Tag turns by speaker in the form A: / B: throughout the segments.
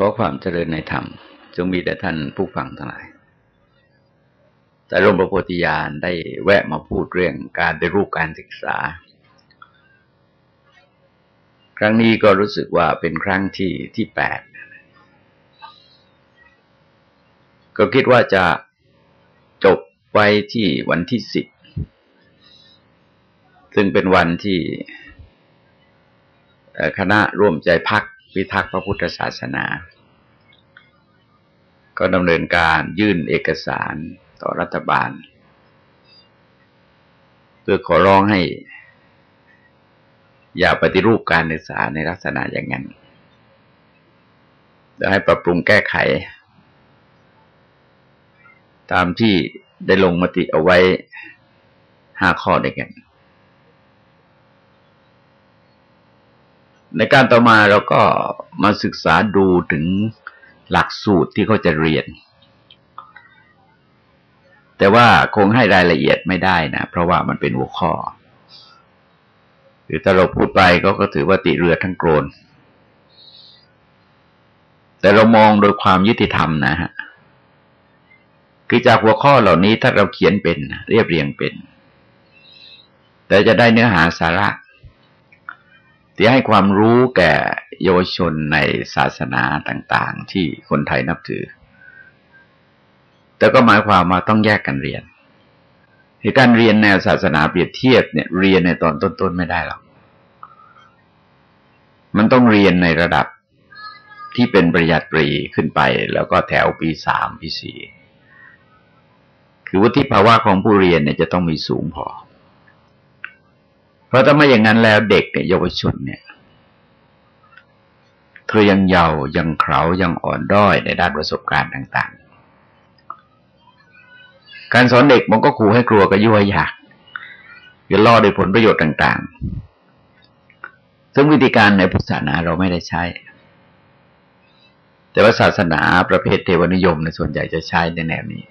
A: ขอความเจริญในธรรม จงมีแต่ท่านผู้ฟังทั้งหลาย แต่หลวงพระโพธิญาณได้แวะมาพูดเรื่องการได้รูปการศึกษา ครั้งนี้ก็รู้สึกว่าเป็นครั้งที่ที่แปด ก็คิดว่าจะจบไว้ที่วันที่สิบ ซึ่งเป็นวันที่คณะร่วมใจพัก พิทักษ์พระพุทธศาสนา ก็ดำเนินการยื่นเอกสารต่อรัฐบาล เพื่อขอร้องให้ อย่าปฏิรูปการศึกษาในลักษณะอย่างนั้นจะให้ปรับปรุงแก้ไข ตามที่ได้ลงมติเอาไว้ห้าข้อด้วยกัน ในการต่อมาเราก็มาศึกษาดูถึงหลักสูตรที่เขาจะเรียน แต่ว่าคงให้รายละเอียดไม่ได้นะ เพราะว่ามันเป็นหัวข้อ หรือถ้าเราพูดไปก็ก็ถือว่าติเรือทั้งโกรน แต่เรามองโดยความยุติธรรมนะฮะ คือจากหัวข้อเหล่านี้ถ้าเราเขียนเป็น เรียบเรียงเป็น แต่จะได้เนื้อหาสาระ ที่ให้ความรู้แก่เยาวชนในศาสนาต่าง ๆ ที่คนไทยนับถือ แต่ก็หมายความมาต้องแยกกันเรียนเหตุการเรียนแนวศาสนาเปรียบเทียบเนี่ยเรียนในตอนต้นๆไม่ได้หรอก มันต้องเรียนในระดับที่เป็นปริญญาตรีขึ้นไป แล้วก็แถวปีสามปีสี่คือวุฒิภาวะของผู้เรียนเนี่ยจะต้องมีสูงพอ เพราะถ้าไม่อย่างนั้นแล้วเด็กเนี่ยเยาวชนเนี่ย เธอยังเยาว์ยังเขายังอ่อนด้อยในด้านประสบการณ์ต่าง ๆ การสอนเด็กมันก็ขู่ให้กลัวกับยั่วอยากอย่าล่อโดยผลประโยชน์ต่าง ๆ ซึ่งวิธีการในพุทธศาสนาเราไม่ได้ใช้ แต่ว่าศาสนาประเภทเทวนิยมในส่วนใหญ่จะใช้ในแนวนี้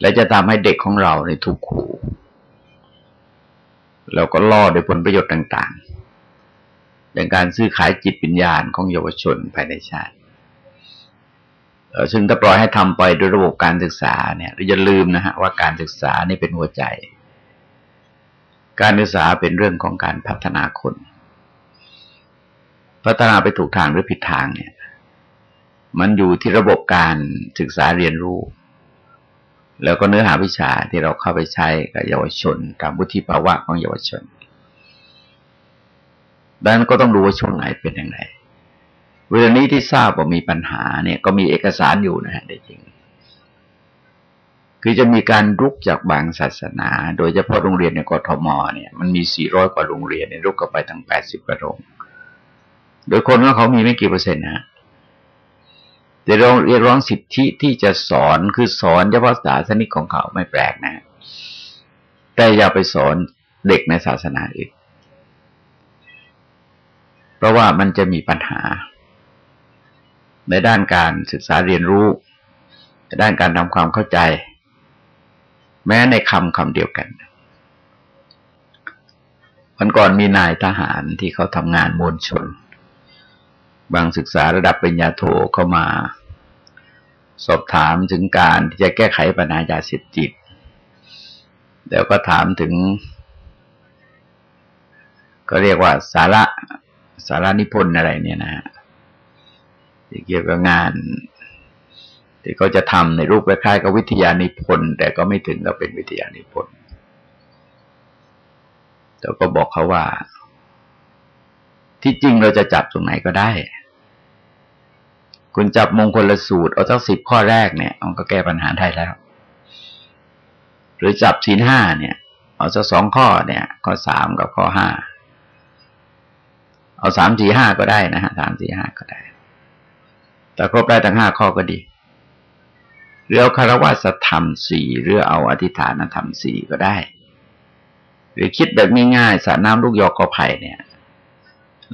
A: และจะทำให้เด็กของเราในถูกขู่ แล้วก็ล่อโดยผลประโยชน์ต่างๆเป็นการซื้อขายจิตวิญญาณของเยาวชนภายในชาติซึ่งถ้าปล่อยให้ทำไปโดยระบบการศึกษาเนี่ยเราอย่าลืมนะฮะว่าการศึกษานี่เป็นหัวใจ การศึกษาเป็นเรื่องของการพัฒนาคน พัฒนาไปถูกทางหรือผิดทางเนี่ย มันอยู่ที่ระบบการศึกษาเรียนรู้ แล้วก็เนื้อหาวิชาที่เราเข้าไปใช้กับเยาวชนตามวุฒิภาวะของเยาวชนดังนั้นก็ต้องดูว่าช่วงไหนเป็นอย่างไรเวลานี้ที่ทราบว่ามีปัญหาเนี่ยก็มีเอกสารอยู่นะฮะได้จริง คือจะมีการรุกจากบางศาสนา โดยเฉพาะโรงเรียนในกทมเนี่ยมันมีสี่ร้อยกว่าโรงเรียนในรุกเข้าไปทั้งแปดสิบกว่าโรงโดยคนก็เขามีไม่กี่เปอร์เซ็นต์นะ แต่เราเรียกร้องสิทธิที่จะสอนคือสอนเฉพาะศาสนิกของเขาไม่แปลกนะ แต่อย่าไปสอนเด็กในศาสนาอื่นเพราะว่ามันจะมีปัญหา ในด้านการศึกษาเรียนรู้ในด้านการทำความเข้าใจ แม้ในคำคำเดียวกันวันก่อนมีนายทหารที่เขาทำงานมวลชน บางศึกษาระดับปริญญาโทเข้ามา สอบถามถึงการที่จะแก้ไขปัญหายาเสพติดเดี๋ยวก็ถามถึง ก็เรียกว่าสาระสาระนิพนธ์อะไรเนี่ยนะฮะที่เกี่ยวกับงานที่เขาจะทำในรูปคล้ายๆกับวิทยานิพนธ์แต่ก็ไม่ถึงกับเป็นวิทยานิพนธ์แต่ก็บอกเขาว่า ที่จริงเราจะจับตรงไหนก็ได้ คุณจับมงคลละสูตรเอาสักสิบข้อแรกเนี่ยมันก็แก้ปัญหาได้แล้ว หรือจับศีลห้าเนี่ย เอาสักสองข้อเนี่ย ข้อสามกับข้อห้าเอาสามสี่ห้าก็ได้นะฮะสามสี่ห้าก็ได้ แต่ครบได้ทั้งห้าข้อก็ดีหรือเอาคารวะสธรรมสี่หรือเอาอธิฐานธรรมสี่ก็ได้ หรือคิดแบบง่ายๆสระน้ำลูกยอกอไผ่เนี่ย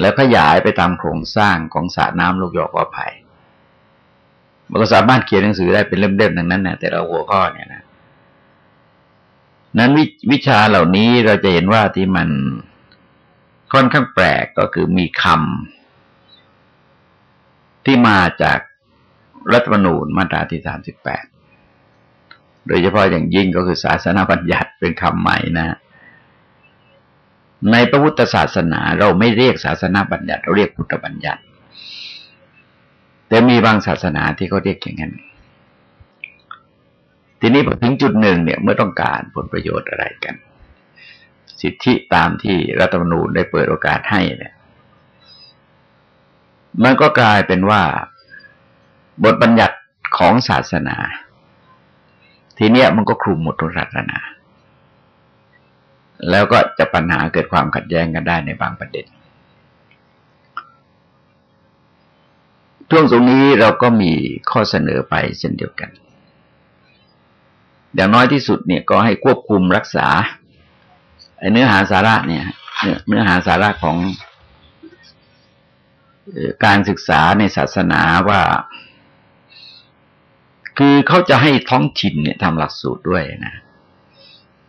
A: แล้วขยายไปตามโครงสร้างของสระน้ำลูกยอกว่าภัยมันก็สามารถเขียนหนังสือได้เป็นเล่มๆดังนั้นนะแต่เราหัวข้อเนี่ยนะนั้นววิชาเหล่านี้เราจะเห็นว่าที่มันค่อนข้างแปลกก็คือมีคที่มาจากรัฐธรรมนูญมาตราที่สามสิบแปดโดยเฉพาะอย่างยิ่งก็คือศาสนาบัญญัติเป็นคำใหม่นะ ในพระพุทธศาสนาเราไม่เรียกศาสนาบัญญัติ เราเรียกพุทธบัญญัติ แต่มีบางศาสนาที่เขาเรียกอย่างนั้น ทีนี้พอถึงจุดหนึ่งเนี่ยเมื่อต้องการผลประโยชน์อะไรกัน สิทธิตามที่รัฐธรรมนูญได้เปิดโอกาสให้เนี่ยมันก็กลายเป็นว่า บทบัญญัติของศาสนา ทีเนี้ยมันก็คลุมหมดทุกศาสนา แล้วก็จะปัญหาเกิดความขัดแย้งกันได้ในบางประเด็นช่วงตรงนี้เราก็มีข้อเสนอไปเช่นเดียวกัน อย่างน้อยที่สุดเนี่ยก็ให้ควบคุมรักษาเนื้อหาสาระเนี่ยเนื้อหาสาระของการศึกษาในศาสนาว่า คือเขาจะให้ท้องถิ่นเนี่ยทำหลักสูตรด้วยนะ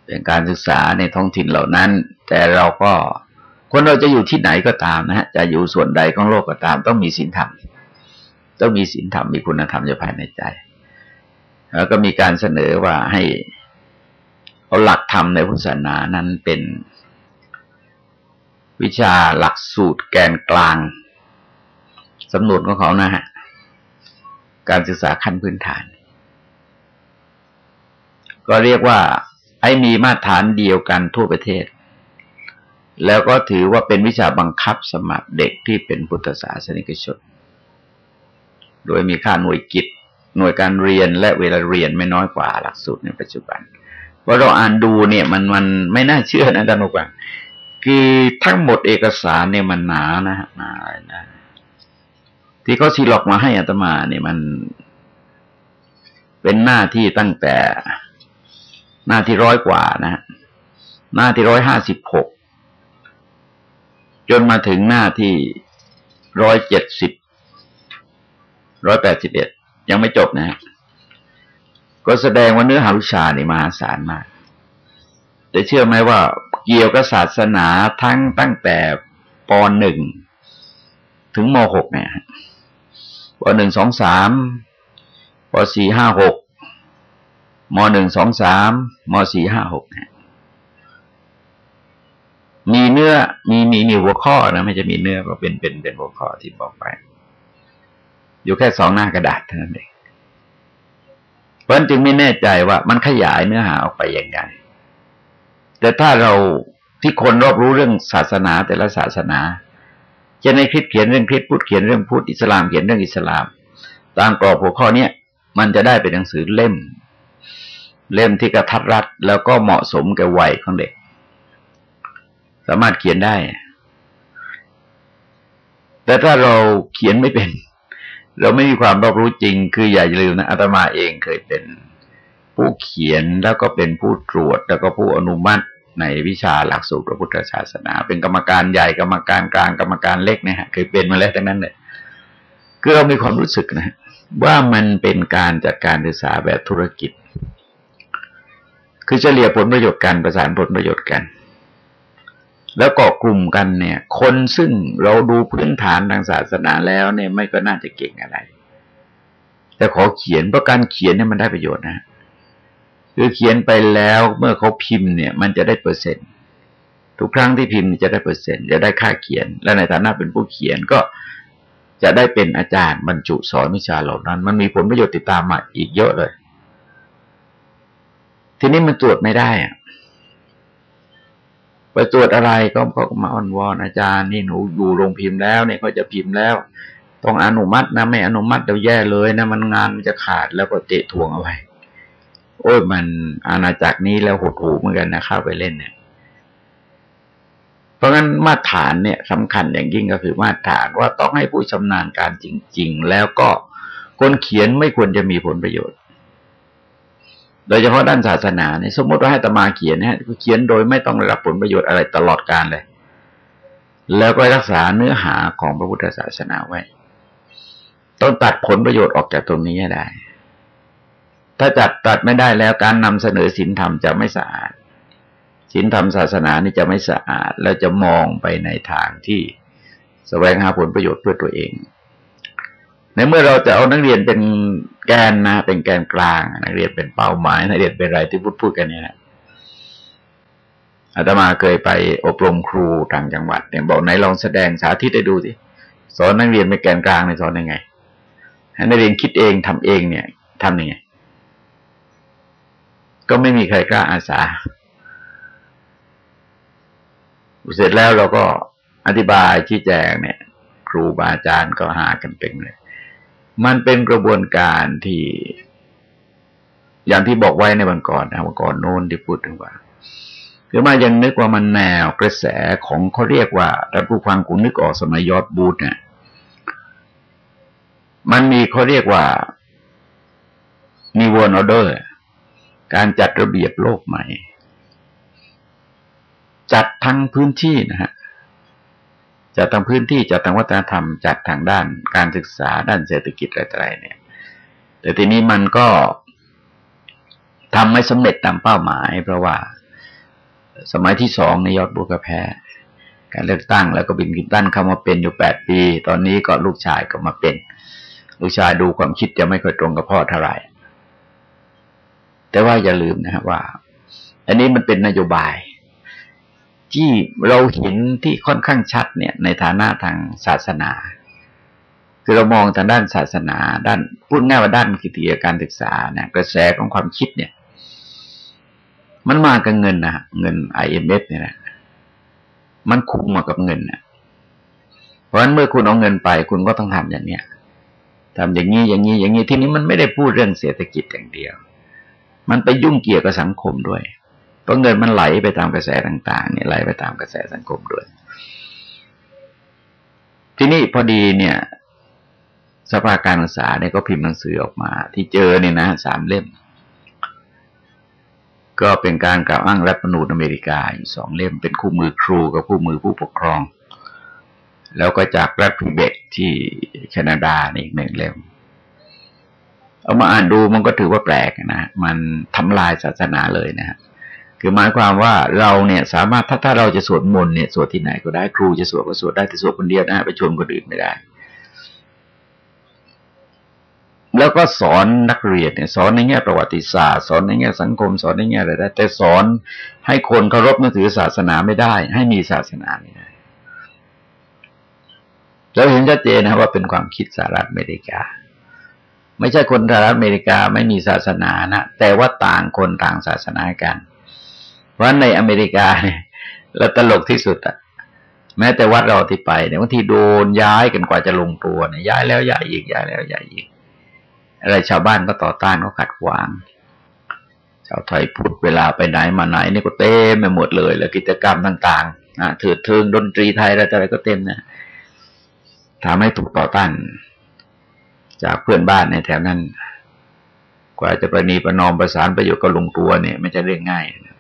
A: เป็นการศึกษาในท้องถิ่นเหล่านั้น แต่เราก็คนเราจะอยู่ที่ไหนก็ตามนะฮะจะอยู่ส่วนใดของโลกก็ตาม ต้องมีศีลธรรม ต้องมีศีลธรรมมีคุณธรรมอยู่ภายในใจ แล้วก็มีการเสนอว่าให้เอาหลักธรรมในพุทธศาสนานั้นเป็นวิชาหลักสูตรแกนกลางสำนวนของเขานะฮะการศึกษาขั้นพื้นฐาน ก็เรียกว่า ให้มีมาตรฐานเดียวกันทั่วประเทศ แล้วก็ถือว่าเป็นวิชาบังคับสมัครเด็กที่เป็นพุทธศาสนิกชน โดยมีค่าหน่วยกิจ หน่วยการเรียนและเวลาเรียนไม่น้อยกว่าหลักสูตรในปัจจุบันพอเราอ่านดูเนี่ยมันมันไม่น่าเชื่อนะท่านผู้ฟังคือทั้งหมดเอกสารเนี่ยมันหนานะฮะหนานะที่เขาซีล็อกมาให้อัตมาเนี่ยมันเป็นหน้าที่ตั้งแต่ หน้าที่ร้อยกว่านะ หน้าที่ร้อยห้าสิบหกจนมาถึงหน้าที่ร้อยเจ็ดสิบร้อยแปดสิบเอ็ดยังไม่จบนะฮะก็แสดงว่าเนื้อหาวิชานี่มหาศาลมาก แต่เชื่อไหมว่าเกี่ยวกับศาสนาทั้งตั้งแต่ปหนึ่งถึงมหกเนี่ยปหนึ่งสองสามปสี่ห้าหก มหนึ่งสองสามมสี่ห้าหกเนี่ยมีเนื้อมีมีมีหัวข้อนะไม่จะมีเนื้อก็เป็นเป็นเป็นหัวข้อที่บอกไป อยู่แค่สองหน้ากระดาษเท่านั้นเองเพราะนั้นจึงไม่แน่ใจว่ามันขยายเนื้อหาออกไปยังไง แต่ถ้าเราที่คนรอบรู้เรื่องศาสนาแต่ละศาสนา จะในคริสเขียนเรื่องคริสพุทธเขียนเรื่องพุทธอิสลามเขียนเรื่องอิสลาม ตามกรอบหัวข้อเนี้ยมันจะได้เป็นหนังสือเล่ม เล่มที่กระทัดรัดแล้วก็เหมาะสมกับวัยของเด็ก สามารถเขียนได้ แต่ถ้าเราเขียนไม่เป็น เราไม่มีความรอบรู้จริง คืออย่าลืมนะอาตมาเองเคยเป็นผู้เขียนแล้วก็เป็นผู้ตรวจ แล้วก็ผู้อนุมัติในวิชาหลักสูตรพระพุทธศาสนา เป็นกรรมการใหญ่กรรมการกลางกรรมการเล็กนะฮะเคยเป็นมาแล้วทั้งนั้นเลยคือเรามีความรู้สึกนะ ว่ามันเป็นการจัดการศึกษาแบบธุรกิจ คือเฉลี่ยผลประโยชน์กันประสานผลประโยชน์กัน แล้วเกาะกลุ่มกันเนี่ย คนซึ่งเราดูพื้นฐานทางศาสนาแล้วเนี่ยไม่ก็น่าจะเก่งอะไร แต่ขอเขียนเพราะการเขียนเนี่ยมันได้ประโยชน์นะคือเขียนไปแล้วเมื่อเขาพิมพ์เนี่ย มันจะได้เปอร์เซ็นต์ทุกครั้งที่พิมพ์จะได้เปอร์เซ็นต์จะได้ค่าเขียน และในฐานะเป็นผู้เขียนก็จะได้เป็นอาจารย์บรรจุสอนวิชาเหล่านั้น มันมีผลประโยชน์ติดตามมาอีกเยอะเลย ทีนี้มันตรวจไม่ได้อะไปตรวจอะไรก็เขามาอ้อนวอนอาจารย์นี่หนูอยู่โรงพิมพ์แล้ว เนี่ยเขาจะพิมพ์แล้ว ต้องอนุมัตินะไม่อนุมัติเดี๋ยวแย่เลยนะมันงานมันจะขาดแล้วก็เตะทวงเอาไว้โอ้ยมันอาณาจักรนี้แล้วหดหูเหมือนกันนะเข้าไปเล่นเนี่ย เพราะงั้นมาตรฐานเนี่ยสำคัญอย่างยิ่งก็คือมาตรฐานว่าต้องให้ผู้ชำนาญการจริง ๆ แล้วก็คนเขียนไม่ควรจะมีผลประโยชน์ โดยเฉพาะด้านศาสนาเนี่ยสมมติว่าให้ตมาเขียนนี่ยเขียนโดยไม่ต้องได้รับผลประโยชน์อะไรตลอดการเลย แล้วก็รักษาเนื้อหาของพระพุทธศาสนาไว้ ต้องตัดผลประโยชน์ออกจากตรงนี้ให้ได้ ถ้าจัดตัดไม่ได้แล้วการนำเสนอศีลธรรมจะไม่สะอาดศีลธรรมศาสนานี่จะไม่สะอาด แล้วจะมองไปในทางที่สแสวงหาผลประโยชน์เพื่อตัวเอง ในเมื่อเราจะเอานักเรียนเป็นแกนนะ เป็นแกนกลาง นักเรียนเป็นเป้าหมาย นักเรียนเป็นอะไรที่พูดพูดกันเนี่ยนะอาตมาเคยไปอบรมครูต่างจังหวัดเนี่ยบอกไหนลองแสดงสาธิตให้ดูสิสอนนักเรียนเป็นแกนกลางในสอนยังไงให้นักเรียนคิดเองทำเองเนี่ยทำยังไง ก็ไม่มีใครกล้าอาสาเสร็จแล้วเราก็อธิบายชี้แจงเนี่ย ครูบาอาจารย์ก็หากันเต็มเลย มันเป็นกระบวนการที่ อย่างที่บอกไว้ในวันก่อนนะวันก่อนโน้นที่พูดถึงว่าคือมายังนึกว่ามันแนวกระแสของเขาเรียกว่าแต่ผู้ฟังกูนึกออกสมัยยอดบูธเนี่ยมันมีเขาเรียกว่ามีวนออเดอร์ การจัดระเบียบโลกใหม่ จัดทั้งพื้นที่นะฮะ จัดทางพื้นที่จัดทางวัฒนธรรมจัดทางด้านการศึกษาด้านเศรษฐกิจอะไรๆเนี่ย แต่ทีนี้มันก็ทำไม่สำเร็จตามเป้าหมาย เพราะว่าสมัยที่สองในยอดบุกแพ้ การเลือกตั้งแล้วก็บินกินตั้นเข้ามาเป็นอยู่แปดปี ตอนนี้ก็ลูกชายก็มาเป็น ลูกชายดูความคิดจะไม่ค่อยตรงกับพ่อเท่าไหร่แต่ว่าอย่าลืมนะครับว่า อันนี้มันเป็นนโยบาย ที่เราเห็นที่ค่อนข้างชัดเนี่ยในฐานะทางศาสนา คือเรามองทางด้านศาสนา ด้านพูดง่ายว่าด้านกิจการศึกษาเนี่ยกระแสของความคิดเนี่ย มันมากับเงินนะเงินไอเอ็มเอฟเนี่ยนะมันคุมมากับเงินนะเพราะฉะนั้นเมื่อคุณเอาเงินไป คุณก็ต้องทำอย่างเนี้ยทำอย่างนี้อย่างนี้อย่างนี้ทีนี้มันไม่ได้พูดเรื่องเศรษฐกิจอย่างเดียว มันไปยุ่งเกี่ยวกับสังคมด้วย เพราะเงินมันไหลไปตามกระแสต่างๆเนี่ยไหลไปตามกระแสสังคมด้วย ทีนี้พอดีเนี่ยสภาการศึกษาเนี่ยก็พิมพ์หนังสือออกมา ที่เจอเนี่ยนะสามเล่ม ก็เป็นการกล่าวอ้างรัฐมนูญอเมริกาอยู่สองเล่มเป็นคู่มือครูกับคู่มือผู้ปกครอง แล้วก็จากรัฐพิเบกที่แคนาดาอีกหนึ่งเล่มเอามาอ่านดูมันก็ถือว่าแปลกนะ มันทำลายศาสนาเลยนะ คือหมายความว่าเราเนี่ยสามารถถ้าถ้าเราจะสวดมนต์เนี่ยสวดที่ไหนก็ได้ครูจะสวดก็สวดได้แต่สวดคนเดียวนะไปชวนคนอื่นไม่ได้ แล้วก็สอนนักเรียนเนี่ยสอนในแง่ประวัติศาสตร์สอนในแง่สังคม สอนในแง่อะไรได้ แต่สอนให้คนเคารพนับถือศาสนาไม่ได้ ให้มีศาสนาไม่ได้เราเห็นชัดเจนนะว่าเป็นความคิดสหรัฐอเมริกา ไม่ใช่คนสหรัฐอเมริกาไม่มีศาสนานะแต่ว่าต่างคนต่างศาสนากัน เพราะในอเมริกาเนี่ยเราตลกที่สุดอะแม้แต่วัดเราที่ไปเนี่ยบางทีโดนย้ายกันกว่าจะลงตัวเนี่ยย้ายแล้วย้ายอีกย้ายแล้วย้ายอีกอะไรชาวบ้านก็ต่อต้านก็ขัดขวางชาวไทยพูดเวลาไปไหนมาไหนนี่ก็เต็มไปหมดเลยแล้วกิจกรรมต่างๆนะถือเทิงดนตรีไทยอะไรอะไรก็เต็มนะทำให้ถูกต่อต้าน จากเพื่อนบ้านในแถวนั้น กว่าจะประนีประนอมประสานประโยชน์กับลงตัวเนี่ย ไม่ใช่เรื่องง่ายนะ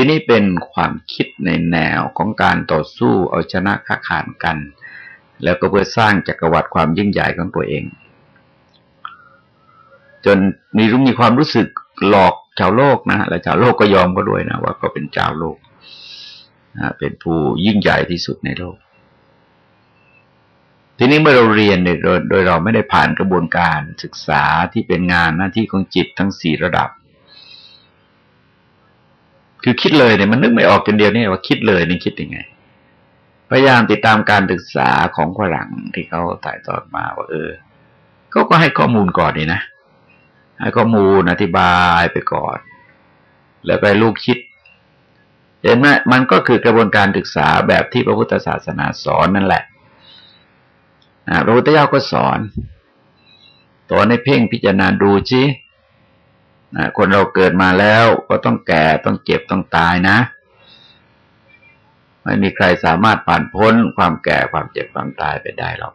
A: ที่นี่เป็นความคิดในแนวของการต่อสู้เอาชนะค้าขานกัน แล้วก็เพื่อสร้างจักรวรรดิความยิ่งใหญ่ของตัวเอง จนมีรู้มีความรู้สึกหลอกชาวโลกนะและชาวโลกก็ยอมก็ด้วยนะว่าก็เป็นเจ้าโลกนะเป็นผู้ยิ่งใหญ่ที่สุดในโลก ทีนี้เมื่อเราเรียนเนี่ยโดยเราไม่ได้ผ่านกระบวนการศึกษาที่เป็นงานหน้าที่ของจิตทั้งสี่ระดับ คือคิดเลยเนี่ยมันนึกไม่ออกจนเดียวนี่ว่าคิดเลยนี่คิดยังไง พยายามติดตามการศึกษาของฝรั่งที่เขาถ่ายทอดมาว่าเออเขาก็ให้ข้อมูลก่อนนี่นะให้ข้อมูลอธิบายไปก่อน แล้วไปลูกคิดเห็นไหมมันก็คือกระบวนการศึกษาแบบที่พระพุทธศาสนาสอนนั่นแหละพระพุทธเจ้าก็สอนตัวในเพ่งพิจารณาดูชี้ นะคนเราเกิดมาแล้วก็ต้องแก่ต้องเจ็บต้องตายนะ ไม่มีใครสามารถผ่านพ้นความแก่ความเจ็บความตายไปได้หรอก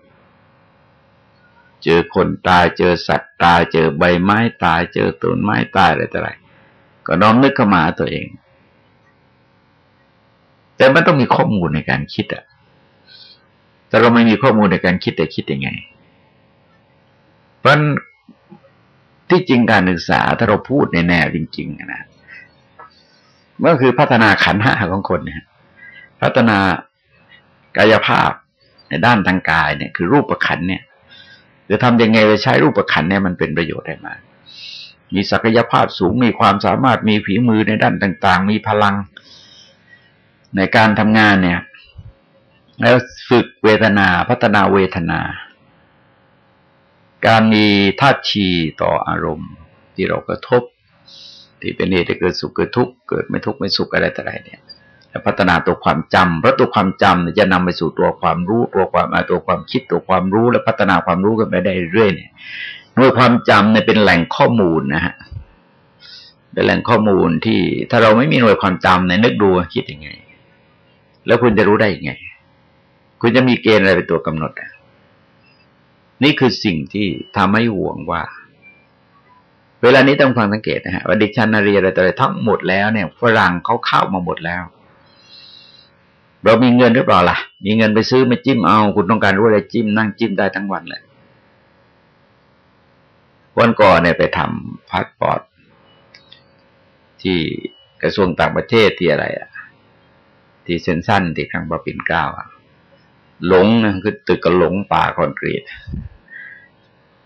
A: เจอคนตายเจอสัตว์ตายเจอใบไม้ตาย เจอต้นไม้ตายอะไรต่ออะไรก็น้อมนึกเข้ามาตัวเอง แต่มันต้องมีข้อมูลในการคิดอะแต่เราไม่มีข้อมูลในการคิดแต่คิดยังไง เพราะ ที่จริงการศึกษาถ้าเราพูดในแนวจริง ๆนะก็คือพัฒนาขันห้าของคนเนี่ยพัฒนากายภาพในด้านทางกายเนี่ย คือรูปประคันเนี่ยจะทำยังไงจะใช้รูปประคันเนี่ยมันเป็นประโยชน์ได้มากมีศักยภาพสูงมีความสามารถมีฝีมือในด้านต่าง ๆ มีพลังในการทำงานเนี่ย แล้วฝึกเวทนาพัฒนาเวทนา การมีท่าทีต่ออารมณ์ที่เรากระทบ ที่เป็นเหตุให้เกิดสุขเกิดทุกข์เกิดไม่ทุกข์ไม่สุขอะไรต่ออะไรเนี่ยพัฒนาตัวความจำเพราะตัวความจำจะนำไปสู่ตัวความรู้ตัวความตัวความคิดตัวความรู้และพัฒนาความรู้กันไปได้เรื่อยเนี่ยหน่วยความจำเนี่ยเป็นแหล่งข้อมูลนะฮะเป็นแหล่งข้อมูลที่ถ้าเราไม่มีหน่วยความจำในนึกดูคิดยังไง แล้วคุณจะรู้ได้ยังไง คุณจะมีเกณฑ์อะไรเป็นตัวกำหนดอะ นี่คือสิ่งที่ทำให้ห่วงว่า เวลานี้ต้องฟังสังเกตนะฮะว่าดิชันนารีอะไรต่ออะไรทั้งหมดแล้วเนี่ยฝรั่งเขาเข้ามาหมดแล้ว เรามีเงินหรือเปล่าล่ะ มีเงินไปซื้อไม่จิ้มเอา คุณต้องการรู้อะไรจิ้มนั่งจิ้มได้ทั้งวันเลยวันก่อนเนี่ยไปทำพาสปอร์ตที่กระทรวงต่างประเทศที่อะไรอะที่เซ็นทรัลที่เซ็นทรัลปิ่นเกล้าอะ หลงนะคือตึกก็หลงป่าคอนกรีต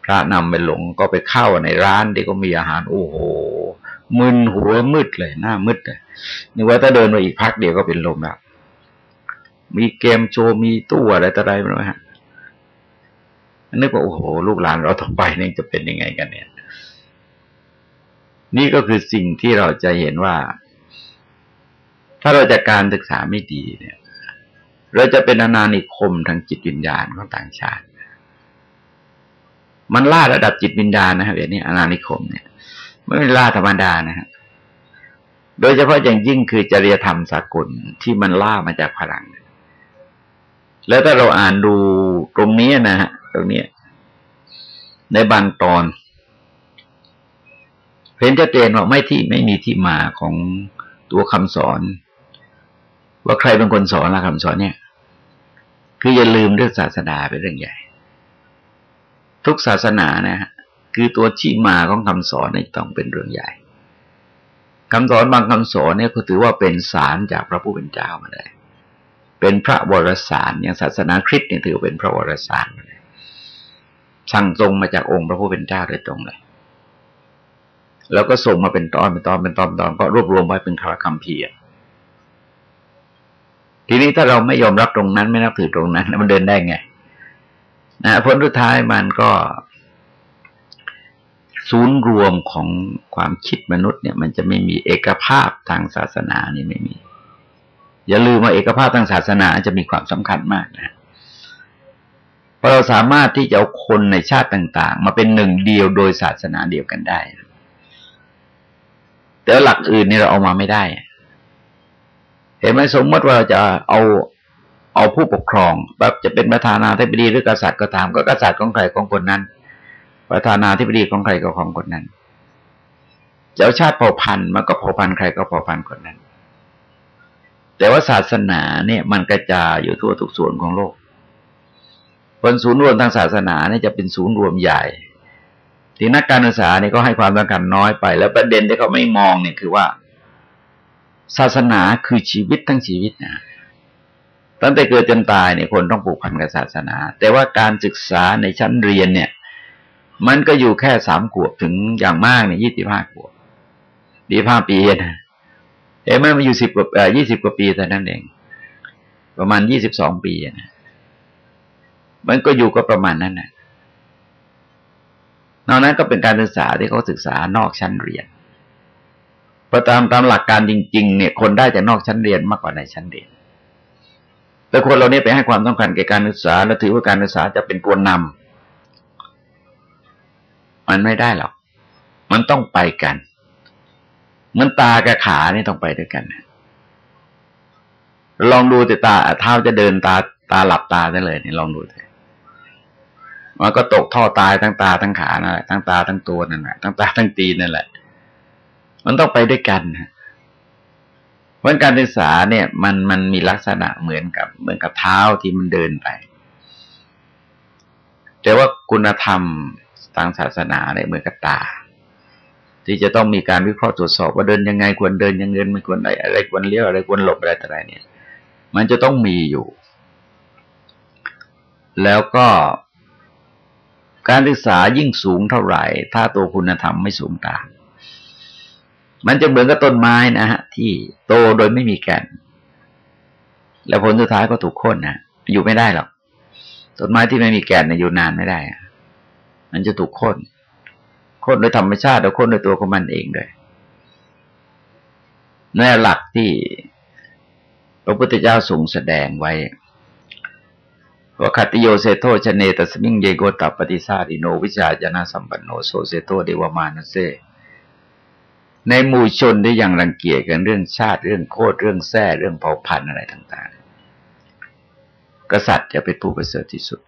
A: พระนำไปหลงก็ไปเข้าในร้านที่ก็มีอาหาร โอ้โหมึนหัวมืดเลยหน้ามืดเลยนึกว่าถ้าเดินมาอีกพักเดียวก็เป็นลมแล้วมีเกมโชว์มีตู้อะไรต่ออะไรไม่รู้ฮะนึกว่าโอ้โห ลูกหลานเราต่อไปนี่จะเป็นยังไงกันเนี่ย นี่ก็คือสิ่งที่เราจะเห็นว่า ถ้าเราจากการศึกษาไม่ดีเนี่ย เราจะเป็นอนานิคมทางจิตวิญญาณของต่างชาติ มันล่าระดับจิตวิญญาณนะครับแบบนี้อนานิคมเนี่ยไม่ใช่ล่าธรรมดานะฮะโดยเฉพาะอย่างยิ่งคือจริยธรรมสากลที่มันล่ามาจากพลัง แล้วถ้าเราอ่านดูตรงนี้นะฮะตรงนี้ในบางตอนเห็นชัดเจนว่าไม่ที่ไม่มีที่มาของตัวคำสอน ว่าใครเป็นคนสอนละคำสอนเนี่ย คืออย่าลืมเรื่องศาสนาเป็นเรื่องใหญ่ ทุกศาสนานะฮะคือตัวที่มาของคำสอนนี่ต้องเป็นเรื่องใหญ่คำสอนบางคำสอนเนี่ยก็ถือว่าเป็นสารจากพระผู้เป็นเจ้ามาเลยเป็นพระวรสารอย่างศาสนาคริสต์เนี่ยถือเป็นพระวรสารมาเลยสั่งทรงมาจากองค์พระผู้เป็นเจ้าโดยตรงเลย แล้วก็ส่งมาเป็นตอนเป็นตอนเป็นตอนตอนก็รวบรวมไว้เป็นคาคัมภีร์ ทีนี้ถ้าเราไม่ยอมรับตรงนั้น ไม่นับถือตรงนั้น มันเดินได้ไงนะผลสุดท้ายมันก็ศูนย์รวมของความคิดมนุษย์เนี่ย มันจะไม่มีเอกภาพทางศาสนานี่ไม่มี อย่าลืมว่าเอกภาพทางศาสนาจะมีความสำคัญมากนะเพราะเราสามารถที่จะเอาคนในชาติต่าง ๆ มาเป็นหนึ่งเดียวโดยศาสนาเดียวกันได้ แต่หลักอื่นนี่เราเอามาไม่ได้ เห็นไหมสมมติว่าเราจะเอาเอาผู้ปกครองแบบจะเป็นประธานาธิบดีหรือกษัตริย์ก็ตามก็กษัตริย์ของใครของคนนั้น ประธานาธิบดีของใครก็ของคนนั้นจะาชาติเผ่าพันธุ์มันก็เผ่าพันธุ์ใครก็เผ่าพันธุ์คนนั้น แต่ว่าศาสนาเนี่ยมันกระจายอยู่ทั่วทุกส่วนของโลกผลศูนย์รวมทางศาสนาเนี่ยจะเป็นศูนย์รวมใหญ่ที่นักการศึกษาเนี่ยก็ให้ความสำคัญน้อยไป แล้วประเด็นที่เขาไม่มองเนี่ยคือว่า ศาสนาคือชีวิตทั้งชีวิตนะตั้งแต่เกิดจนตายเนี่ยคนต้องผูกพันกับศาสนา แต่ว่าการศึกษาในชั้นเรียนเนี่ย มันก็อยู่แค่สามขวบถึงอย่างมากเนี่ยยี่สิบห้าขวบดีห้าปีนะเอ้มันมาอยู่สิบกว่ายี่สิบกว่าปีแต่นั้นเอง ประมาณยี่สิบสองปีนะมันก็อยู่ก็ประมาณนั้นนะนอกนั้นก็เป็นการศึกษาที่เขาศึกษานอกชั้นเรียน ประตามตามหลักการจริง ๆ เนี่ย คนได้จากนอกชั้นเรียนมากกว่าในชั้นเรียน แต่คนเราเนี่ยไปให้ความต้องการแก่การศึกษา แล้วถือว่าการศึกษาจะเป็นตัวนำมันไม่ได้หรอก มันต้องไปกัน มันตากับขานี่ต้องไปด้วยกัน ลองดูแต่ตาเท้าจะเดินตาตาหลับตาได้เลยนี่ลองดูเถอะมันก็ตกท่อตายทั้งตาทั้งขานั่นแหละทั้งตาทั้งตัวนั่นแหละทั้งตาทั้งตีนนั่นแหละ มันต้องไปด้วยกันเพราะการศึกษาเนี่ย มันมันมีลักษณะเหมือนกับเหมือนกับเท้าที่มันเดินไป แต่ว่าคุณธรรมทางศาสนาเนี่ยเหมือนกับตา ที่จะต้องมีการวิเคราะห์ตรวจสอบว่าเดินยังไงควรเดินยังเงินไม่ควรอะไรอะไรควรเลี้ยวอะไรควรหลบอะไรต่ออะไรเนี่ย มันจะต้องมีอยู่ แล้วก็การศึกษายิ่งสูงเท่าไหร่ ถ้าตัวคุณธรรมไม่สูงตาม มันจะเหมือนกับต้นไม้นะฮะ ที่โตโดยไม่มีแก่น แล้วผลสุดท้ายก็ถูกโค่นนะอยู่ไม่ได้หรอกต้นไม้ที่ไม่มีแก่นนะอยู่นานไม่ได้มันจะถูกโค่นโค่นโดยธรรมชาติแล้วโค่นโดยตัวของมันเองด้วยในหลักที่พระพุทธเจ้าทรงแสดงไว้ว่าคติโยเซโตชเนตสมิงเยโกตัปฏิสาริโนวิชาจนาสัมปันโนโซเซโตเดวมานเซ ในหมู่ชนได้ยังรังเกียจกันเรื่องชาติเรื่องโคตรเรื่องแท้เรื่องเผ่าพันธุ์อะไรต่างๆ กษัตริย์จะเป็นผู้ประเสริฐที่สุด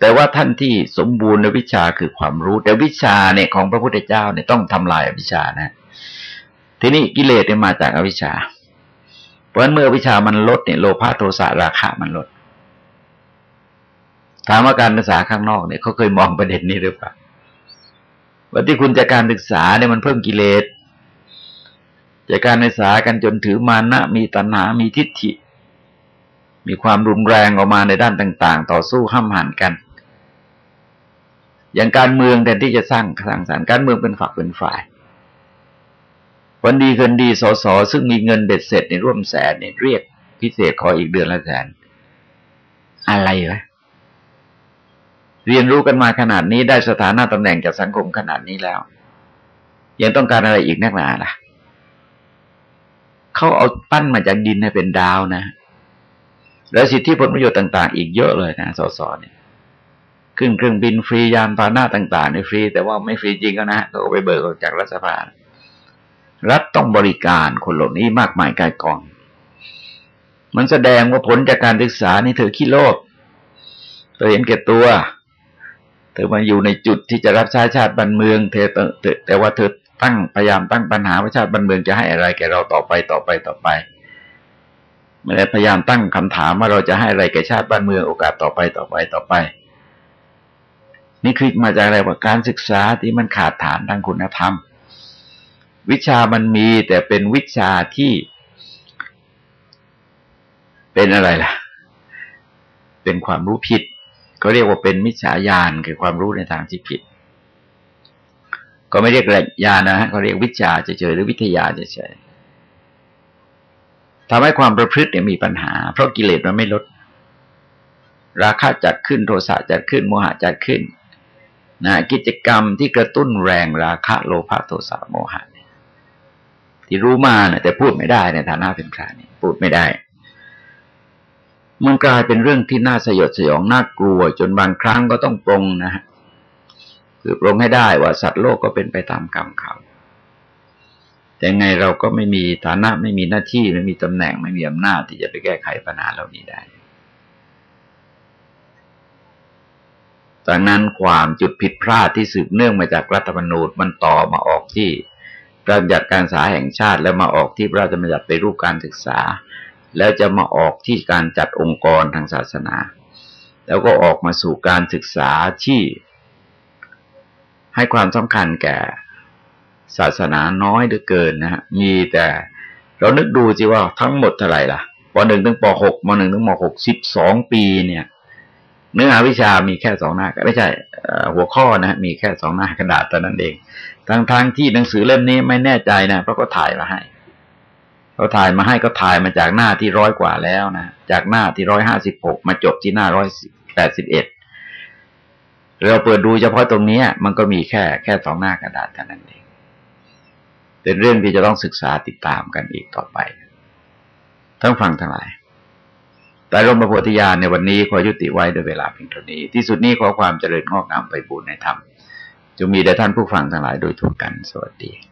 A: แต่ว่าท่านที่สมบูรณ์ในวิชาคือความรู้ แต่วิชาเนี่ยของพระพุทธเจ้าเนี่ยต้องทำลายอวิชานะ ทีนี้กิเลสเนี่ยมาจากอวิชชา เพราะเมื่อวิชามันลดเนี่ยโลภะโทสะราคะมันลดถามว่าการศึกษาข้างนอกเนี่ยเขาเคยมองประเด็นนี้หรือเปล่า ว่าที่คุณจากการศึกษาเนี่ยมันเพิ่มกิเลสจากการศึกษากันจนถือมานะ มีตัณหา มีทิฏฐิ มีความรุนแรงออกมาในด้านต่าง ๆ ต่อสู้ห้ามหันกัน อย่างการเมืองแทนที่จะสร้างสร้างสรรค์การเมืองเป็นฝักเป็นฝ่าย วันดีคืนดีสสซึ่งมีเงินเบ็ดเสร็จในร่วมแสนเนี่ยเรียกพิเศษขออีกเดือนละแสนอะไรวะ เรียนรู้กันมาขนาดนี้ได้สถานะตำแหน่งจากสังคมขนาดนี้แล้ว ยังต้องการอะไรอีกนักหนาล่ะเขาเอาปั้นมาจากดินให้เป็นดาวนะ แล้วสิทธิผลประโยชน์ต่าง ๆ อีกเยอะเลยนะสสเนี่ยขึ้นเครื่องบินฟรียานพาหนะต่างๆในฟรี แต่ว่าไม่ฟรีจริงก็นะเขาไปเบิกจากรัฐสภารัฐต้องบริการคนเหล่านี้มากมายกายกอง มันแสดงว่าผลจากการศึกษานี่เธอขี้โลภเธอเห็นแก่ตัว อมาอยู่ในจุดที่จะรับใช้ชาติบ้านเมืองเธอแต่ว่าเธอตั้งพยายามตั้งปัญหาว่าชาติบ้านเมืองจะให้อะไรแก่เราต่อไปต่อไปต่อไปไม่ได้พยายามตั้งคำถามว่าเราจะให้อะไรแก่ชาติบ้านเมืองโอกาสต่อไปต่อไปต่อไป นี่คือมาจากอะไรว่าการศึกษาที่มันขาดฐานทางคุณธรรม วิชามันมีแต่เป็นวิชาที่เป็นอะไรล่ะ เป็นความรู้ผิด ก็เรียกว่าเป็นมิจฉาญาณคือความรู้ในทางที่ผิด ก็ไม่เรียกญาณนะฮะเขาเรียกวิชาเฉยๆหรือวิทยาเฉยๆทำให้ความประพฤติเนี่ยมีปัญหา เพราะกิเลสมันไม่ลด ราคาจัดขึ้นโทสะจัดขึ้นโมหะจัดขึ้นนะกิจกรรมที่กระตุ้นแรงราคะโลภะโทสะโมหะที่รู้มาเนะแต่พูดไม่ได้ในฐานะเป็นพระนี่พูดไม่ได้ มันกลายเป็นเรื่องที่น่าสยดสยองน่ากลัว จนบางครั้งก็ต้องปรงนะฮะคือปรงให้ได้ว่าสัตว์โลกก็เป็นไปตามกรรมเขาแต่ไงเราก็ไม่มีฐานะไม่มีหน้าที่ไม่มีตำแหน่งไม่มีอำนาจที่จะไปแก้ไขปัญหาเหล่านี้ได้ดังนั้นความจุดผิดพลาดที่สืบเนื่องมาจากรัฐธรรมนูญมันต่อมาออกที่พระบัญญัติการศึกษาแห่งชาติ แล้วมาออกที่พระราชบัญญัติไปรูปการศึกษา แล้วจะมาออกที่การจัดองค์กรทางศาสนา แล้วก็ออกมาสู่การศึกษาที่ให้ความสำคัญแก่ศาสนาน้อยเหลือเกินนะฮะมีแต่เรานึกดูสิว่าทั้งหมดเท่าไหร่ล่ะปหนึ่งถึงปหกมหนึ่งถึงมหกสิบสองปีเนี่ย เนื้อหาวิชามีแค่สองหน้าไม่ใช่หัวข้อนะมีแค่สองหน้ากระดาษแต่นั้นเองทั้งทางที่หนังสือเล่มนี้ไม่แน่ใจนะเพราะก็ถ่ายมาให้ เขาถ่ายมาให้ก็ถ่ายมาจากหน้าที่ร้อยกว่าแล้วนะจากหน้าที่ร้อยห้าสิบหกมาจบที่หน้าร้อยแปดสิบเอ็ดเราเปิดดูเฉพาะตรงนี้มันก็มีแค่แค่สองหน้ากระดาษเท่านั้นเองเป็นเรื่องที่จะต้องศึกษาติดตามกันอีกต่อไป ทั้งฟังทั้งหลาย แต่ร่มพระโพธิญาณในวันนี้ขอยุติไว้โดยเวลาเพียงเท่านี้ ที่สุดนี้ขอความเจริญงอกงามไปบูรณนธรรมจะมีแด่ท่านผู้ฟังทั้งหลายโดยทั่วกัน สวัสดี